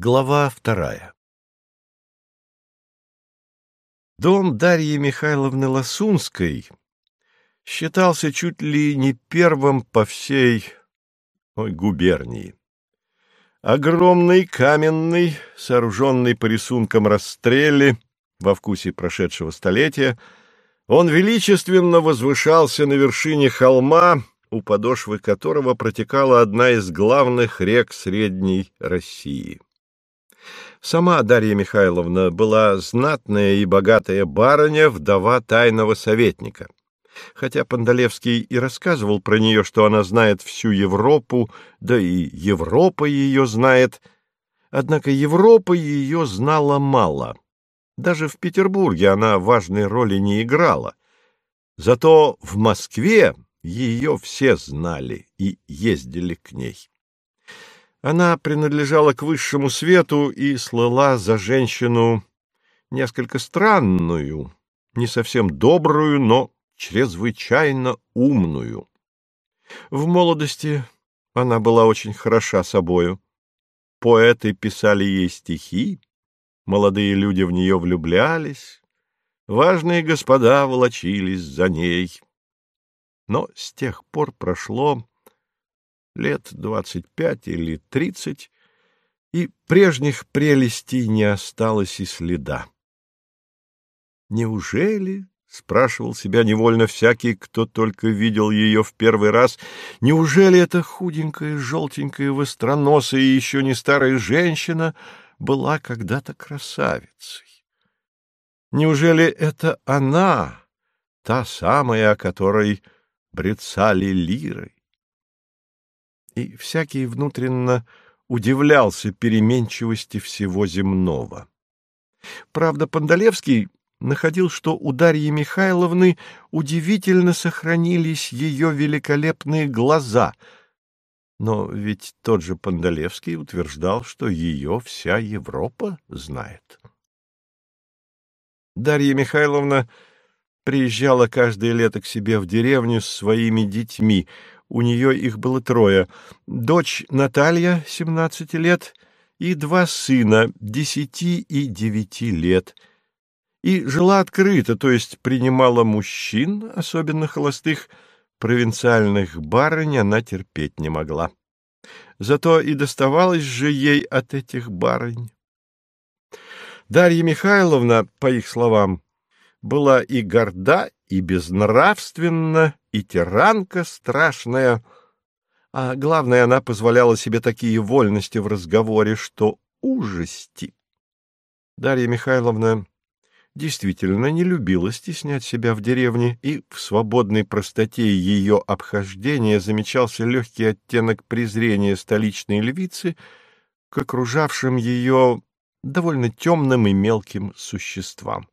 Глава вторая Дом Дарьи Михайловны Лосунской считался чуть ли не первым по всей ой, губернии. Огромный, каменный, сооруженный по рисункам расстрели во вкусе прошедшего столетия, он величественно возвышался на вершине холма, у подошвы которого протекала одна из главных рек Средней России. Сама Дарья Михайловна была знатная и богатая барыня, вдова тайного советника. Хотя Пандалевский и рассказывал про нее, что она знает всю Европу, да и Европа ее знает, однако Европа ее знала мало. Даже в Петербурге она важной роли не играла. Зато в Москве ее все знали и ездили к ней. Она принадлежала к высшему свету и слыла за женщину несколько странную, не совсем добрую, но чрезвычайно умную. В молодости она была очень хороша собою. Поэты писали ей стихи, молодые люди в нее влюблялись, важные господа волочились за ней. Но с тех пор прошло лет двадцать пять или тридцать, и прежних прелестей не осталось и следа. Неужели, — спрашивал себя невольно всякий, кто только видел ее в первый раз, — неужели эта худенькая, желтенькая, востроносая и еще не старая женщина была когда-то красавицей? Неужели это она, та самая, о которой брецали лирой? И всякий внутренно удивлялся переменчивости всего земного. Правда, Пандалевский находил, что у Дарьи Михайловны удивительно сохранились ее великолепные глаза, но ведь тот же Пандалевский утверждал, что ее вся Европа знает. Дарья Михайловна приезжала каждое лето к себе в деревню с своими детьми, у нее их было трое. Дочь Наталья, семнадцати лет, и два сына, десяти и девяти лет. И жила открыто, то есть принимала мужчин, особенно холостых, провинциальных барынь она терпеть не могла. Зато и доставалось же ей от этих барынь. Дарья Михайловна, по их словам, была и горда, и безнравственна, и тиранка страшная, а главное, она позволяла себе такие вольности в разговоре, что ужасти. Дарья Михайловна действительно не любила стеснять себя в деревне, и в свободной простоте ее обхождения замечался легкий оттенок презрения столичной львицы к окружавшим ее довольно темным и мелким существам.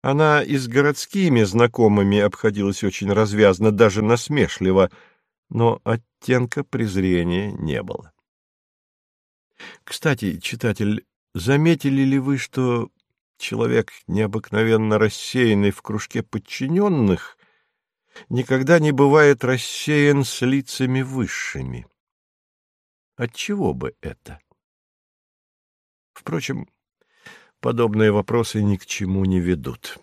Она и с городскими знакомыми обходилась очень развязно, даже насмешливо, но оттенка презрения не было. Кстати, читатель, заметили ли вы, что человек, необыкновенно рассеянный в кружке подчиненных, никогда не бывает рассеян с лицами высшими? Отчего бы это? Впрочем, подобные вопросы ни к чему не ведут.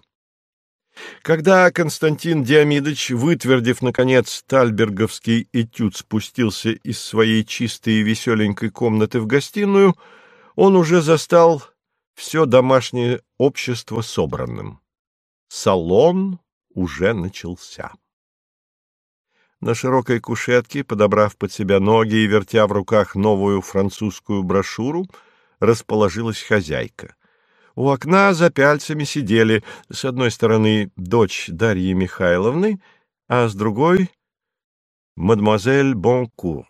Когда Константин Диамидович, вытвердив, наконец, тальберговский этюд, спустился из своей чистой и веселенькой комнаты в гостиную, он уже застал все домашнее общество собранным. Салон уже начался. На широкой кушетке, подобрав под себя ноги и вертя в руках новую французскую брошюру, расположилась хозяйка — у окна за пяльцами сидели с одной стороны дочь Дарьи Михайловны, а с другой — мадемуазель Бонкур,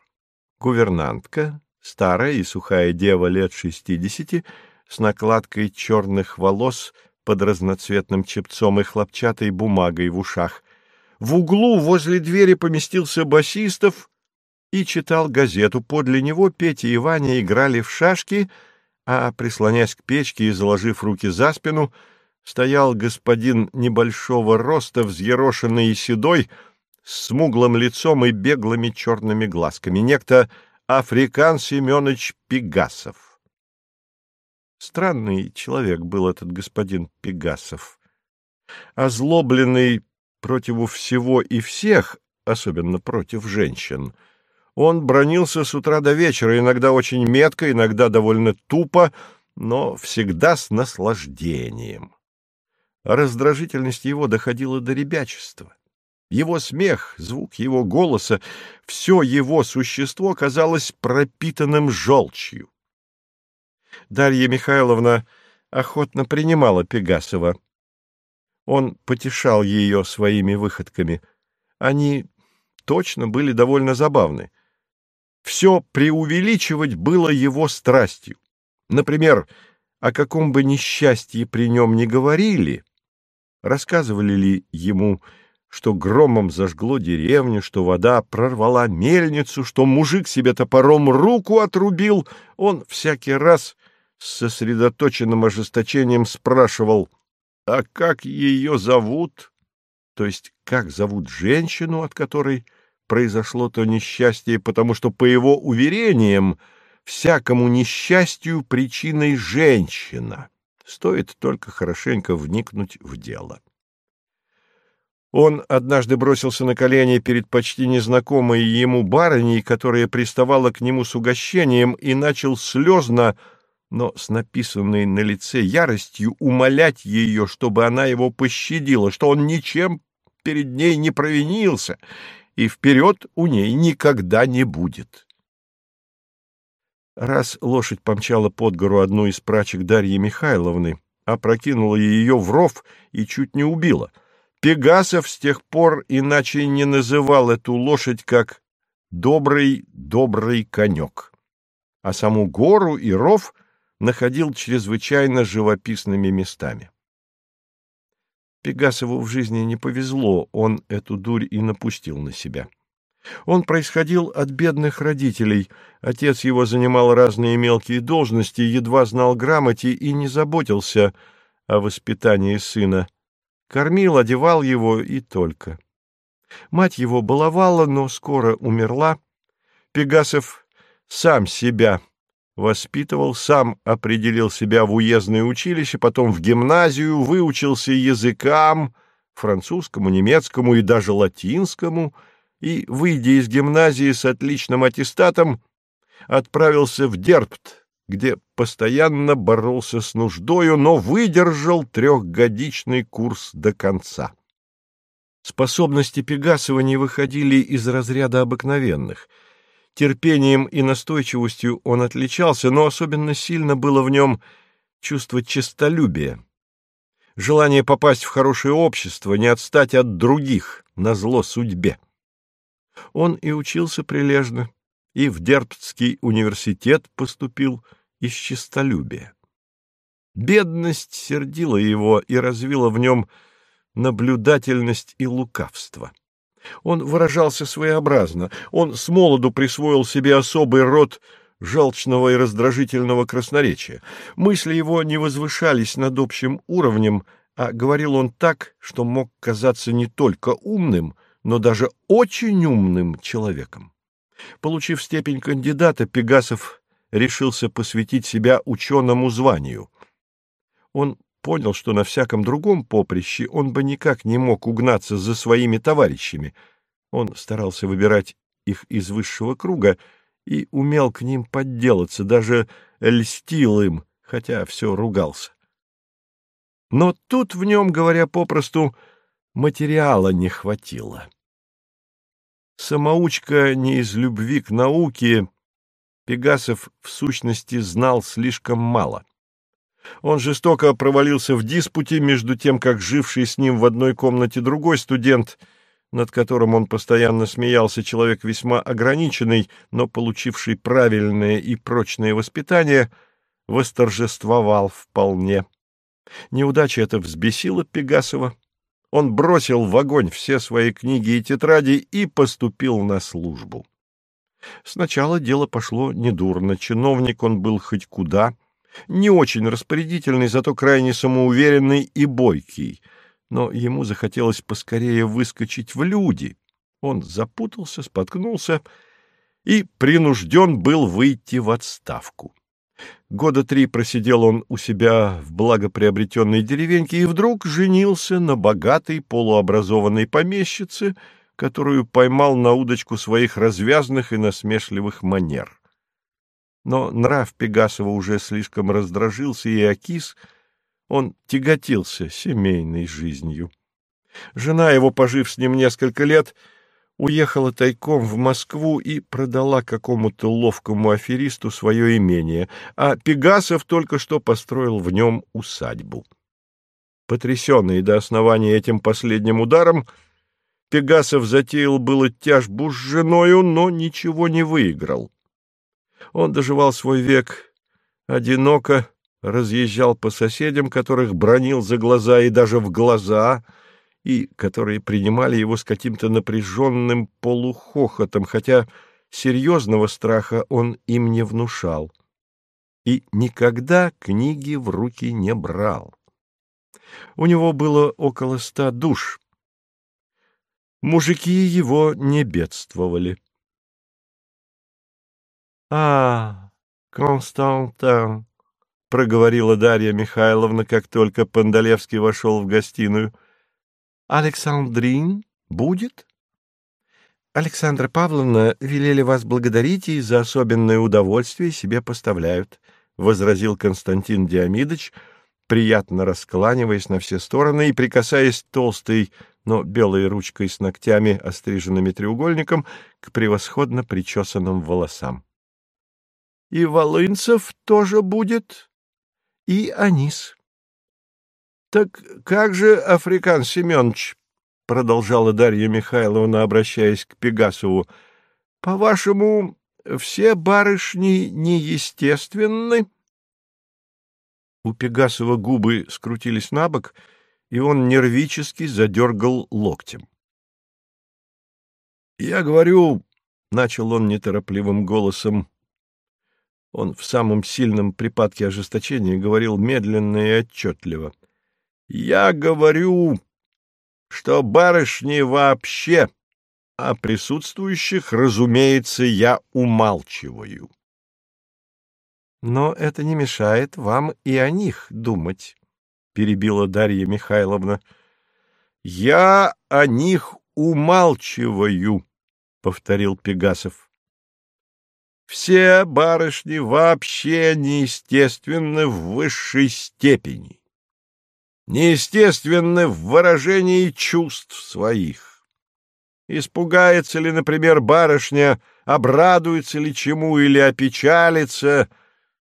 гувернантка, старая и сухая дева лет шестидесяти, с накладкой черных волос под разноцветным чепцом и хлопчатой бумагой в ушах. В углу возле двери поместился басистов и читал газету. Подле него Петя и Ваня играли в шашки — а, прислонясь к печке и заложив руки за спину, стоял господин небольшого роста, взъерошенный и седой, с смуглым лицом и беглыми черными глазками. Некто Африкан Семенович Пегасов. Странный человек был этот господин Пегасов. Озлобленный против всего и всех, особенно против женщин, он бронился с утра до вечера, иногда очень метко, иногда довольно тупо, но всегда с наслаждением. Раздражительность его доходила до ребячества. Его смех, звук его голоса, все его существо казалось пропитанным желчью. Дарья Михайловна охотно принимала Пегасова. Он потешал ее своими выходками. Они точно были довольно забавны. Все преувеличивать было его страстью. Например, о каком бы несчастье при нем не говорили, рассказывали ли ему что громом зажгло деревню, что вода прорвала мельницу, что мужик себе топором руку отрубил, он всякий раз с сосредоточенным ожесточением спрашивал, «А как ее зовут?» То есть, как зовут женщину, от которой произошло то несчастье, потому что, по его уверениям, всякому несчастью причиной женщина. Стоит только хорошенько вникнуть в дело. Он однажды бросился на колени перед почти незнакомой ему барыней, которая приставала к нему с угощением, и начал слезно, но с написанной на лице яростью, умолять ее, чтобы она его пощадила, что он ничем перед ней не провинился, и вперед у ней никогда не будет. Раз лошадь помчала под гору одну из прачек Дарьи Михайловны, опрокинула ее в ров и чуть не убила — Пегасов с тех пор иначе не называл эту лошадь как «добрый-добрый конек», а саму гору и ров находил чрезвычайно живописными местами. Пегасову в жизни не повезло, он эту дурь и напустил на себя. Он происходил от бедных родителей, отец его занимал разные мелкие должности, едва знал грамоте и не заботился о воспитании сына. Кормил, одевал его и только. Мать его баловала, но скоро умерла. Пегасов сам себя воспитывал, сам определил себя в уездное училище, потом в гимназию, выучился языкам, французскому, немецкому и даже латинскому, и, выйдя из гимназии с отличным аттестатом, отправился в Дерпт, где постоянно боролся с нуждою, но выдержал трехгодичный курс до конца. Способности Пегасова не выходили из разряда обыкновенных. Терпением и настойчивостью он отличался, но особенно сильно было в нем чувство честолюбия, желание попасть в хорошее общество, не отстать от других, на зло судьбе. Он и учился прилежно, и в Дерптский университет поступил из честолюбия. Бедность сердила его и развила в нем наблюдательность и лукавство. Он выражался своеобразно, он с молоду присвоил себе особый род желчного и раздражительного красноречия. Мысли его не возвышались над общим уровнем, а говорил он так, что мог казаться не только умным, но даже очень умным человеком. Получив степень кандидата, Пегасов решился посвятить себя ученому званию. Он понял, что на всяком другом поприще он бы никак не мог угнаться за своими товарищами. Он старался выбирать их из высшего круга и умел к ним подделаться, даже льстил им, хотя все ругался. Но тут в нем, говоря попросту, материала не хватило. Самоучка не из любви к науке, Пегасов в сущности знал слишком мало. Он жестоко провалился в диспуте между тем, как живший с ним в одной комнате другой студент, над которым он постоянно смеялся, человек весьма ограниченный, но получивший правильное и прочное воспитание, восторжествовал вполне. Неудача эта взбесила Пегасова, он бросил в огонь все свои книги и тетради и поступил на службу. Сначала дело пошло недурно, чиновник он был хоть куда, не очень распорядительный, зато крайне самоуверенный и бойкий, но ему захотелось поскорее выскочить в люди. Он запутался, споткнулся и принужден был выйти в отставку. Года три просидел он у себя в благоприобретенной деревеньке и вдруг женился на богатой полуобразованной помещице, которую поймал на удочку своих развязных и насмешливых манер. Но нрав Пегасова уже слишком раздражился и окис, он тяготился семейной жизнью. Жена его, пожив с ним несколько лет, — уехала тайком в Москву и продала какому-то ловкому аферисту свое имение, а Пегасов только что построил в нем усадьбу. Потрясенный до основания этим последним ударом, Пегасов затеял было тяжбу с женою, но ничего не выиграл. Он доживал свой век одиноко, разъезжал по соседям, которых бронил за глаза и даже в глаза — и которые принимали его с каким-то напряженным полухохотом, хотя серьезного страха он им не внушал. И никогда книги в руки не брал. У него было около ста душ. Мужики его не бедствовали. — А, Константин, — проговорила Дарья Михайловна, как только Пандалевский вошел в гостиную, — Александрин будет? Александра Павловна велели вас благодарить и за особенное удовольствие себе поставляют, — возразил Константин Диамидович, приятно раскланиваясь на все стороны и прикасаясь толстой, но белой ручкой с ногтями, остриженными треугольником, к превосходно причесанным волосам. — И Волынцев тоже будет, и Анис. Так как же, Африкан Семенович, — продолжала Дарья Михайловна, обращаясь к Пегасову, — по-вашему, все барышни неестественны? У Пегасова губы скрутились на бок, и он нервически задергал локтем. — Я говорю, — начал он неторопливым голосом, — он в самом сильном припадке ожесточения говорил медленно и отчетливо — я говорю, что барышни вообще, а присутствующих, разумеется, я умалчиваю. Но это не мешает вам и о них думать, — перебила Дарья Михайловна. Я о них умалчиваю, — повторил Пегасов. Все барышни вообще неестественны в высшей степени неестественны в выражении чувств своих. Испугается ли, например, барышня, обрадуется ли чему или опечалится,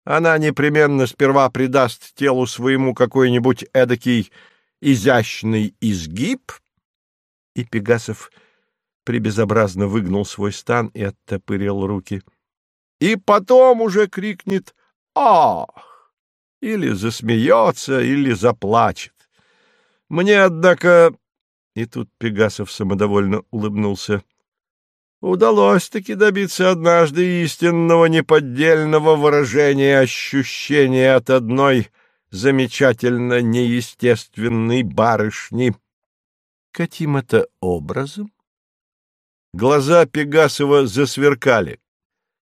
она непременно сперва придаст телу своему какой-нибудь эдакий изящный изгиб, и Пегасов прибезобразно выгнул свой стан и оттопырил руки. И потом уже крикнет «Ах!» Или засмеется, или заплачет. Мне, однако... И тут Пегасов самодовольно улыбнулся. Удалось-таки добиться однажды истинного неподдельного выражения ощущения от одной замечательно неестественной барышни. Каким это образом? Глаза Пегасова засверкали.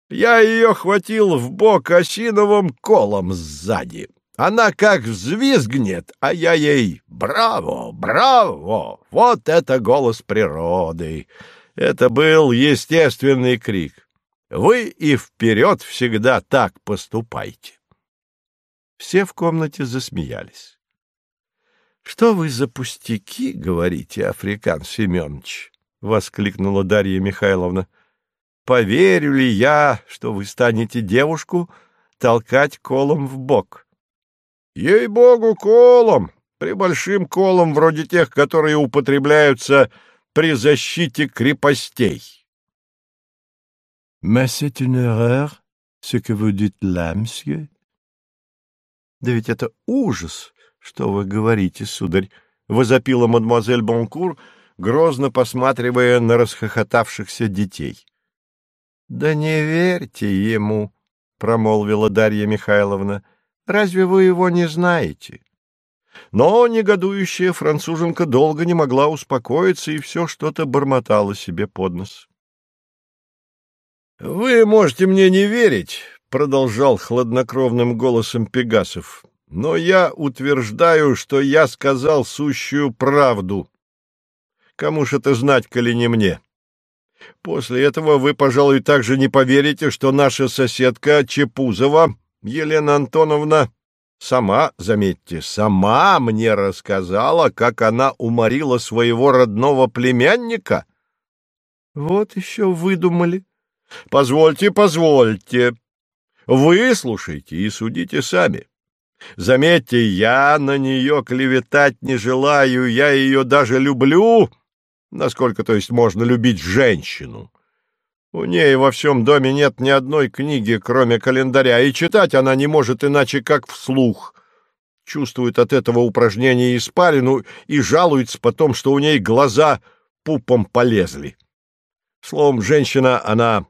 Я ее хватил в бок осиновым колом сзади. Она как взвизгнет, а я ей «Браво! Браво! Вот это голос природы!» Это был естественный крик. Вы и вперед всегда так поступайте. Все в комнате засмеялись. — Что вы за пустяки, говорите, Африкан Семенович? — воскликнула Дарья Михайловна поверю ли я, что вы станете девушку толкать колом в бок? Ей-богу, колом, при большим колом, вроде тех, которые употребляются при защите крепостей. Mais c'est une erreur, ce que vous dites là, monsieur. Да ведь это ужас, что вы говорите, сударь, — возопила мадемуазель Бонкур, грозно посматривая на расхохотавшихся детей. — Да не верьте ему, — промолвила Дарья Михайловна. — Разве вы его не знаете? Но негодующая француженка долго не могла успокоиться и все что-то бормотала себе под нос. — Вы можете мне не верить, — продолжал хладнокровным голосом Пегасов, — но я утверждаю, что я сказал сущую правду. Кому ж это знать, коли не мне? После этого вы, пожалуй, также не поверите, что наша соседка Чепузова, Елена Антоновна, сама, заметьте, сама мне рассказала, как она уморила своего родного племянника. Вот еще выдумали, Позвольте, позвольте. Выслушайте и судите сами. Заметьте, я на нее клеветать не желаю, я ее даже люблю, насколько, то есть, можно любить женщину. У ней во всем доме нет ни одной книги, кроме календаря, и читать она не может иначе, как вслух. Чувствует от этого упражнения испарину и жалуется потом, что у ней глаза пупом полезли. Словом, женщина, она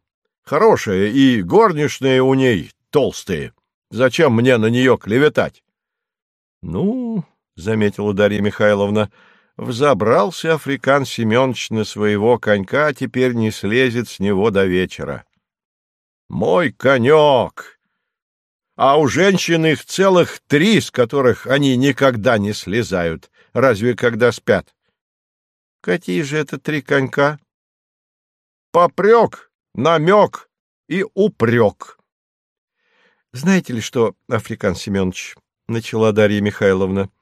Хорошая, и горничные у ней толстые. Зачем мне на нее клеветать? — Ну, — заметила Дарья Михайловна, — взобрался Африкан Семенович на своего конька, а теперь не слезет с него до вечера. — Мой конек! А у женщин их целых три, с которых они никогда не слезают, разве когда спят. — Какие же это три конька? — Попрек намек и упрек. — Знаете ли что, Африкан Семенович, — начала Дарья Михайловна, —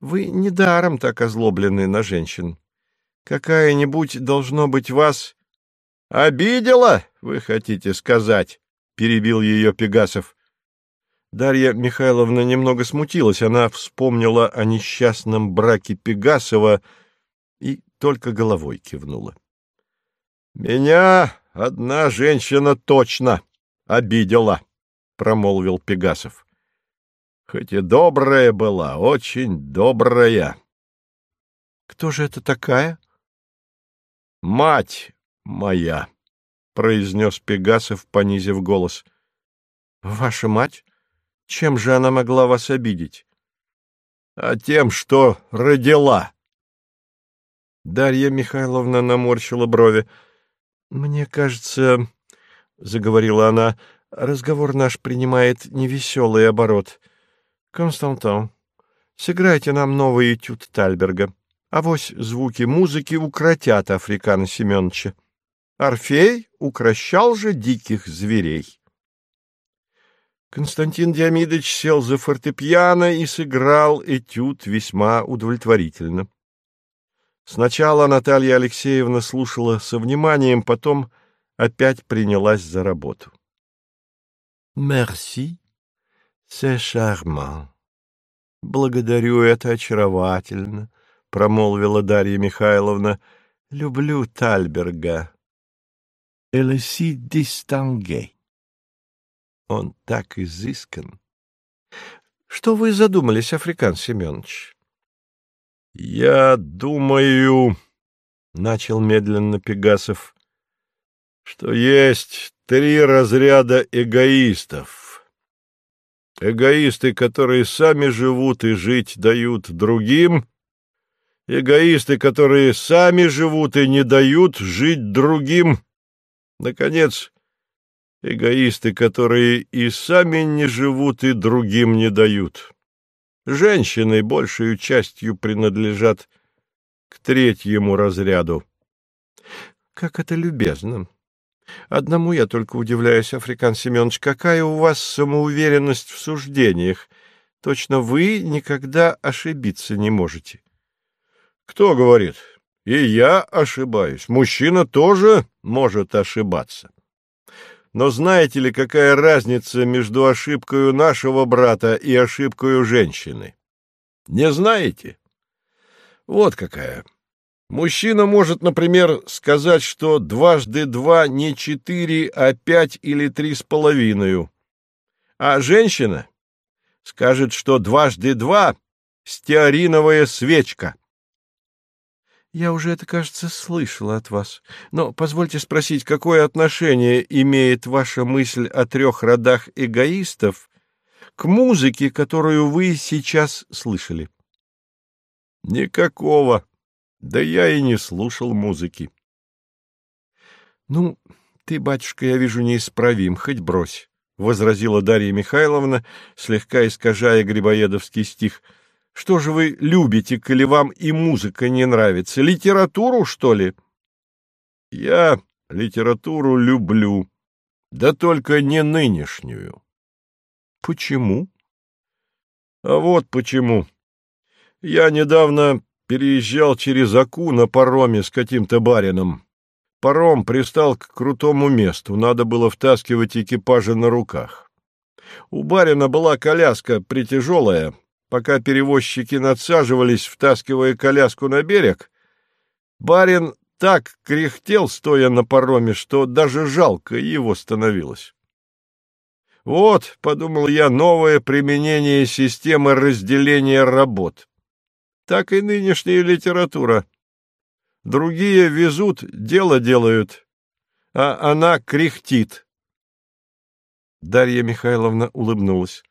вы недаром так озлоблены на женщин. Какая-нибудь, должно быть, вас... — Обидела, вы хотите сказать? — перебил ее Пегасов. Дарья Михайловна немного смутилась. Она вспомнила о несчастном браке Пегасова и только головой кивнула. — Меня одна женщина точно обидела, — промолвил Пегасов. — Хоть и добрая была, очень добрая. — Кто же это такая? — Мать моя, — произнес Пегасов, понизив голос. — Ваша мать? Чем же она могла вас обидеть? — А тем, что родила. Дарья Михайловна наморщила брови. — «Мне кажется, — заговорила она, — разговор наш принимает невеселый оборот. Константин, сыграйте нам новый этюд Тальберга. Авось звуки музыки укротят Африкана Семеновича. Орфей укращал же диких зверей». Константин Диамидович сел за фортепиано и сыграл этюд весьма удовлетворительно. Сначала Наталья Алексеевна слушала со вниманием, потом опять принялась за работу. «Мерси, c'est charmant». «Благодарю, это очаровательно», — промолвила Дарья Михайловна. «Люблю Тальберга». «Elle si distingué». Он так изыскан. «Что вы задумались, Африкан Семенович?» — Я думаю, — начал медленно Пегасов, — что есть три разряда эгоистов. Эгоисты, которые сами живут и жить дают другим, эгоисты, которые сами живут и не дают жить другим, наконец, эгоисты, которые и сами не живут и другим не дают. Женщины большей частью принадлежат к третьему разряду. Как это любезно. Одному я только удивляюсь, Африкан Семенович, какая у вас самоуверенность в суждениях. Точно вы никогда ошибиться не можете. Кто говорит? И я ошибаюсь. Мужчина тоже может ошибаться. Но знаете ли, какая разница между ошибкой нашего брата и ошибкой женщины? Не знаете? Вот какая. Мужчина может, например, сказать, что дважды два не четыре, а пять или три с половиной. А женщина скажет, что дважды два — стеариновая свечка. Я уже это, кажется, слышала от вас. Но позвольте спросить, какое отношение имеет ваша мысль о трех родах эгоистов к музыке, которую вы сейчас слышали? Никакого. Да я и не слушал музыки. Ну, — Ты, батюшка, я вижу, неисправим, хоть брось, — возразила Дарья Михайловна, слегка искажая грибоедовский стих. — Что же вы любите, коли вам и музыка не нравится? Литературу, что ли? — Я литературу люблю, да только не нынешнюю. — Почему? — А вот почему. Я недавно переезжал через Аку на пароме с каким-то барином. Паром пристал к крутому месту, надо было втаскивать экипажа на руках. У барина была коляска притяжелая. Пока перевозчики надсаживались, втаскивая коляску на берег, барин так кряхтел, стоя на пароме, что даже жалко его становилось. Вот, — подумал я, — новое применение системы разделения работ. Так и нынешняя литература. Другие везут, дело делают, а она кряхтит. Дарья Михайловна улыбнулась.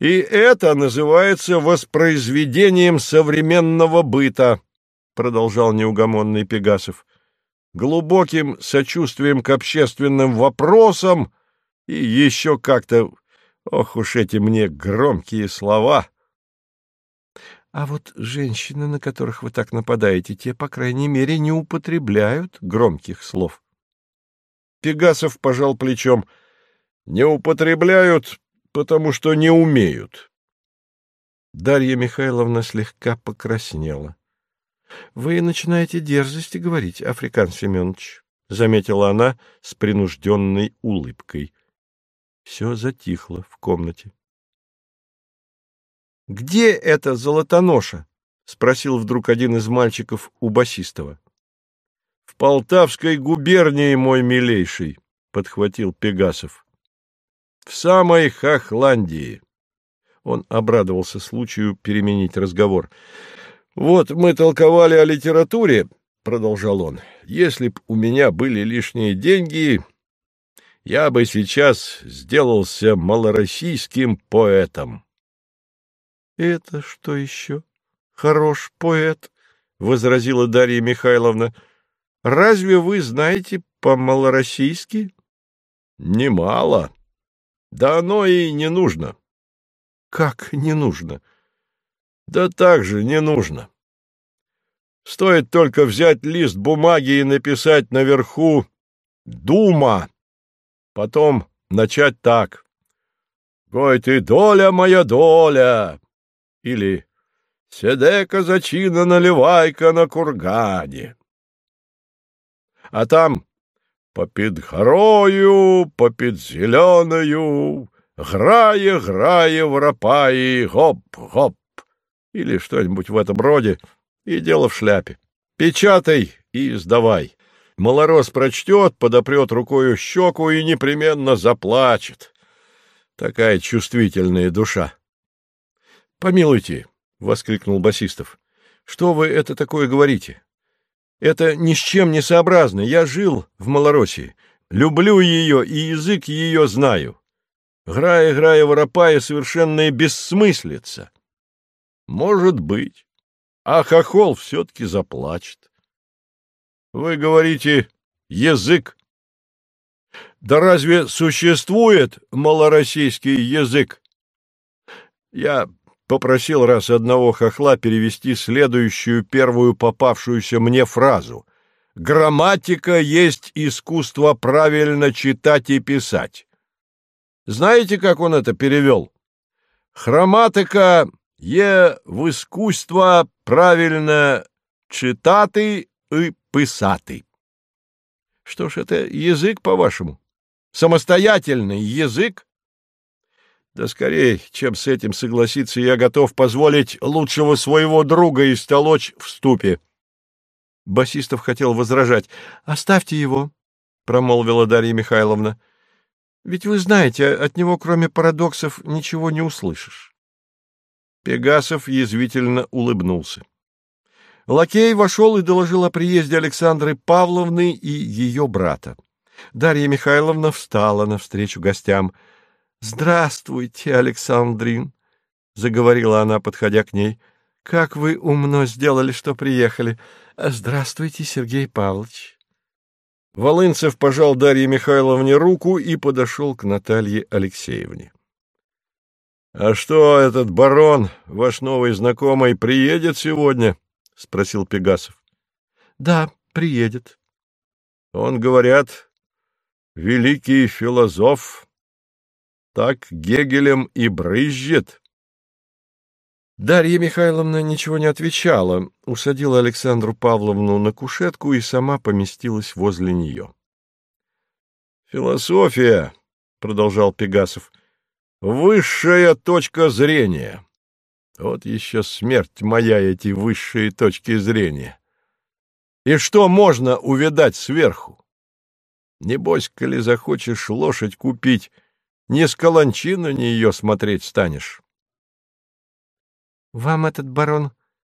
И это называется воспроизведением современного быта, продолжал неугомонный Пегасов, глубоким сочувствием к общественным вопросам и еще как-то... Ох уж эти мне громкие слова! А вот женщины, на которых вы так нападаете, те, по крайней мере, не употребляют громких слов. Пегасов пожал плечом. Не употребляют, потому что не умеют. Дарья Михайловна слегка покраснела. — Вы начинаете дерзости говорить, Африкан Семенович, — заметила она с принужденной улыбкой. Все затихло в комнате. — Где эта золотоноша? — спросил вдруг один из мальчиков у басистого. — В Полтавской губернии, мой милейший, — подхватил Пегасов. — В самой Хохландии. Он обрадовался случаю переменить разговор. — Вот мы толковали о литературе, — продолжал он. — Если б у меня были лишние деньги, я бы сейчас сделался малороссийским поэтом. — Это что еще? Хорош поэт, — возразила Дарья Михайловна. — Разве вы знаете по-малороссийски? — Немало. Да оно и не нужно. — Как не нужно? — Да так же не нужно. Стоит только взять лист бумаги и написать наверху «Дума», потом начать так. «Гой ты, доля моя доля!» Или «Седека зачина наливайка на кургане». А там «Попід горою, попід зеленою, грае, грае, воропаи, гоп-гоп» или что-нибудь в этом роде, и дело в шляпе. Печатай и сдавай. Малорос прочтет, подопрет рукою щеку и непременно заплачет. Такая чувствительная душа. — Помилуйте, — воскликнул Басистов, — что вы это такое говорите? Это ни с чем не сообразно. Я жил в Малороссии, люблю ее и язык ее знаю. Грая, грая, воропая, совершенная бессмыслица. Может быть. А хохол все-таки заплачет. Вы говорите «язык». Да разве существует малороссийский язык? Я попросил раз одного хохла перевести следующую первую попавшуюся мне фразу. «Грамматика есть искусство правильно читать и писать». Знаете, как он это перевел? «Хроматика є в искусство правильно читати и писати». Что ж, это язык, по-вашему? Самостоятельный язык? Да скорее, чем с этим согласиться, я готов позволить лучшего своего друга истолочь в ступе. Басистов хотел возражать. — Оставьте его, — промолвила Дарья Михайловна. — Ведь вы знаете, от него, кроме парадоксов, ничего не услышишь. Пегасов язвительно улыбнулся. Лакей вошел и доложил о приезде Александры Павловны и ее брата. Дарья Михайловна встала навстречу гостям — «Здравствуйте, Александрин», — заговорила она, подходя к ней. «Как вы умно сделали, что приехали. Здравствуйте, Сергей Павлович». Волынцев пожал Дарье Михайловне руку и подошел к Наталье Алексеевне. — А что, этот барон, ваш новый знакомый, приедет сегодня? — спросил Пегасов. — Да, приедет. — Он, говорят, великий философ, так Гегелем и брызжет. Дарья Михайловна ничего не отвечала, усадила Александру Павловну на кушетку и сама поместилась возле нее. «Философия», — продолжал Пегасов, — «высшая точка зрения. Вот еще смерть моя эти высшие точки зрения. И что можно увидать сверху? Небось, коли захочешь лошадь купить, не с каланчи на нее смотреть станешь». Вам этот барон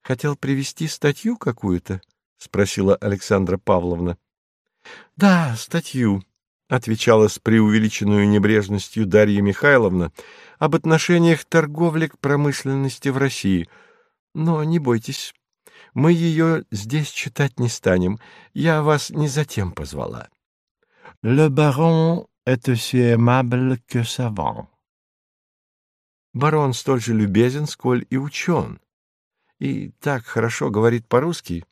хотел привести статью какую-то? — спросила Александра Павловна. — Да, статью, — отвечала с преувеличенной небрежностью Дарья Михайловна, — об отношениях торговли к промышленности в России. Но не бойтесь, мы ее здесь читать не станем. Я вас не затем позвала. — Le baron est aussi aimable que savant. Барон столь же любезен, сколь и учен. И так хорошо говорит по-русски.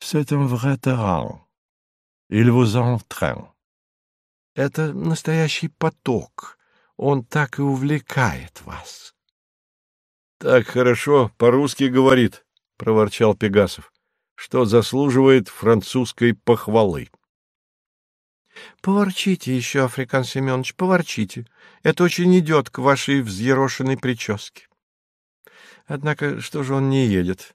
«C'est un vrai terrain. Il vous entraîne». Это настоящий поток. Он так и увлекает вас. — Так хорошо по-русски говорит, — проворчал Пегасов, — что заслуживает французской похвалы. — Поворчите еще, Африкан Семенович, поворчите. Это очень идет к вашей взъерошенной прическе. Однако, что же он не едет?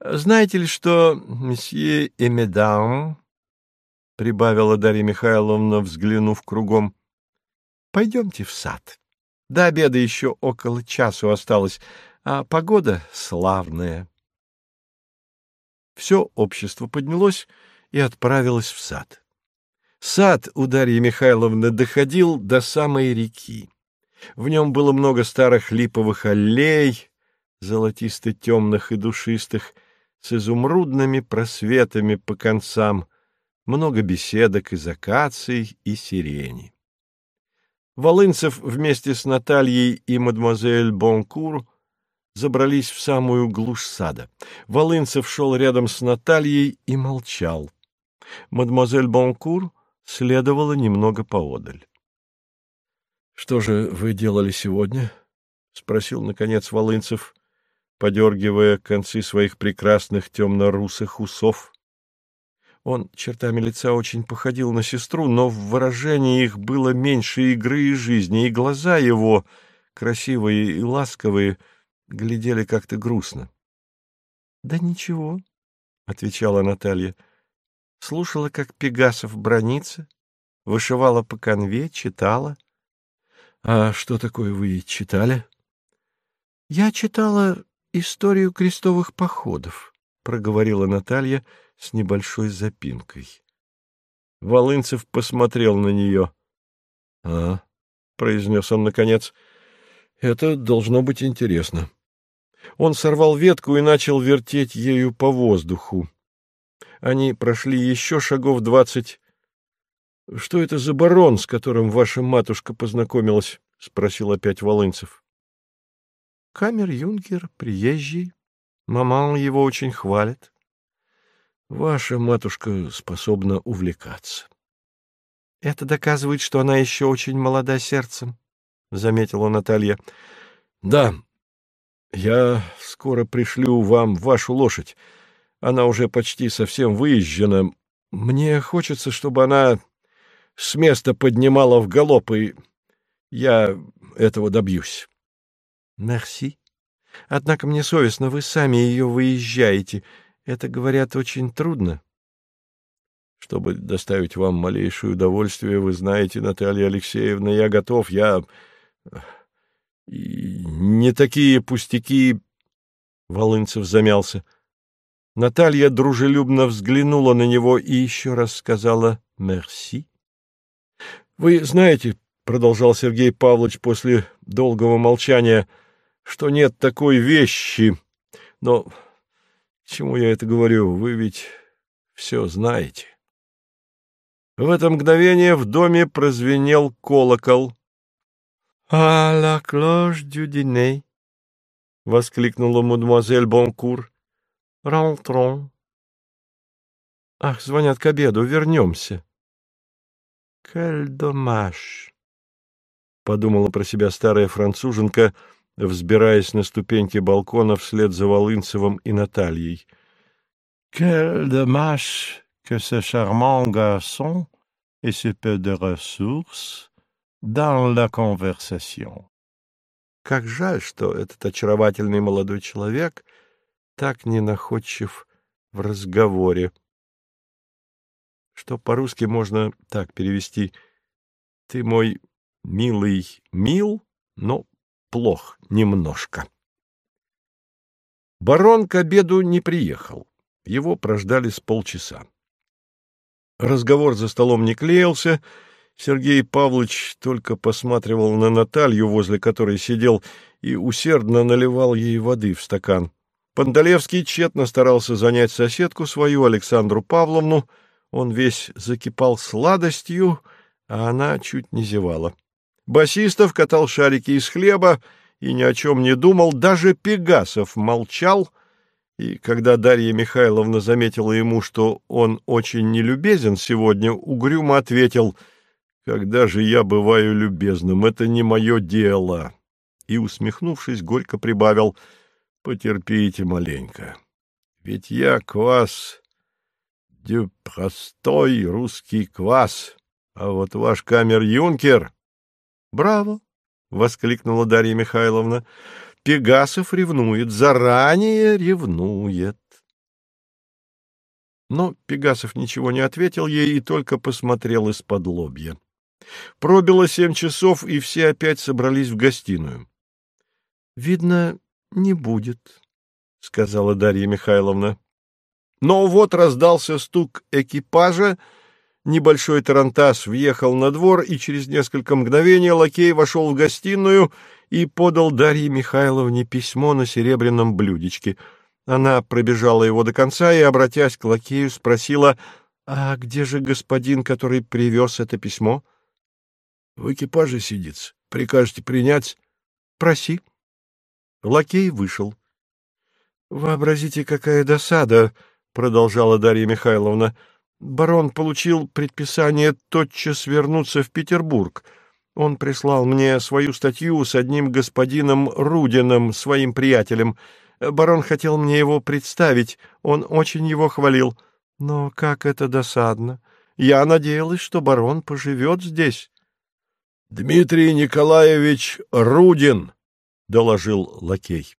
Знаете ли, что месье и медам, — прибавила Дарья Михайловна, взглянув кругом, — пойдемте в сад. До обеда еще около часу осталось, а погода славная. Все общество поднялось и отправилось в сад. Сад у Дарьи Михайловны доходил до самой реки. В нем было много старых липовых аллей, золотисто-темных и душистых, с изумрудными просветами по концам, много беседок из акаций и сирени. Волынцев вместе с Натальей и мадемуазель Бонкур забрались в самую глушь сада. Волынцев шел рядом с Натальей и молчал. Мадемуазель Бонкур следовало немного поодаль. — Что же вы делали сегодня? — спросил, наконец, Волынцев, подергивая концы своих прекрасных темно-русых усов. Он чертами лица очень походил на сестру, но в выражении их было меньше игры и жизни, и глаза его, красивые и ласковые, глядели как-то грустно. — Да ничего, — отвечала Наталья. Слушала, как Пегасов бронится, вышивала по конве, читала. — А что такое вы читали? — Я читала историю крестовых походов, — проговорила Наталья с небольшой запинкой. Волынцев посмотрел на нее. — А, — произнес он наконец, — это должно быть интересно. Он сорвал ветку и начал вертеть ею по воздуху. Они прошли еще шагов двадцать. — Что это за барон, с которым ваша матушка познакомилась? — спросил опять Волынцев. — Камер-юнкер, приезжий. Маман его очень хвалит. Ваша матушка способна увлекаться. — Это доказывает, что она еще очень молода сердцем, — заметила Наталья. — Да, я скоро пришлю вам вашу лошадь. Она уже почти совсем выезжена. Мне хочется, чтобы она с места поднимала в галоп, и я этого добьюсь. — Мерси. Однако мне совестно, вы сами ее выезжаете. Это, говорят, очень трудно. — Чтобы доставить вам малейшее удовольствие, вы знаете, Наталья Алексеевна, я готов, я... И не такие пустяки... Волынцев замялся. Наталья дружелюбно взглянула на него и еще раз сказала «мерси». «Вы знаете, — продолжал Сергей Павлович после долгого молчания, — что нет такой вещи. Но чему я это говорю? Вы ведь все знаете». В это мгновение в доме прозвенел колокол. «А cloche du dîner!» — воскликнула мадемуазель Бонкур. «Rentrons!» «Ах, звонят к обеду, вернемся!» «Quel dommage!» — подумала про себя старая француженка, взбираясь на ступеньки балкона вслед за Волынцевым и Натальей. «Quel dommage que ce charmant garçon ait si peu de ressources dans la conversation!» Как жаль, что этот очаровательный молодой человек так ненаходчив в разговоре. Что по-русски можно так перевести «Ты мой Милый мил, но плох немножко. Барон к обеду не приехал. Его прождали с полчаса. Разговор за столом не клеился. Сергей Павлович только посматривал на Наталью, возле которой сидел, и усердно наливал ей воды в стакан. Пандалевский тщетно старался занять соседку свою, Александру Павловну. Он весь закипал сладостью, а она чуть не зевала. Басистов катал шарики из хлеба и ни о чем не думал, даже Пегасов молчал, и когда Дарья Михайловна заметила ему, что он очень нелюбезен сегодня, угрюмо ответил «Когда же я бываю любезным? Это не мое дело!» И, усмехнувшись, горько прибавил «Потерпите маленько, ведь я квас, дю простой русский квас, а вот ваш камер-юнкер...» «Браво!» — воскликнула Дарья Михайловна. «Пегасов ревнует, заранее ревнует». Но Пегасов ничего не ответил ей и только посмотрел из-под лобья. Пробило семь часов, и все опять собрались в гостиную. — Видно, не будет, — сказала Дарья Михайловна. Но вот раздался стук экипажа, Небольшой тарантас въехал на двор, и через несколько мгновений лакей вошел в гостиную и подал Дарье Михайловне письмо на серебряном блюдечке. Она пробежала его до конца и, обратясь к лакею, спросила, «А где же господин, который привез это письмо?» «В экипаже сидит. Прикажете принять?» «Проси». Лакей вышел. «Вообразите, какая досада!» — продолжала Дарья Михайловна — Барон получил предписание тотчас вернуться в Петербург. Он прислал мне свою статью с одним господином Рудиным, своим приятелем. Барон хотел мне его представить, он очень его хвалил. Но как это досадно! Я надеялась, что барон поживет здесь. — Дмитрий Николаевич Рудин, — доложил лакей.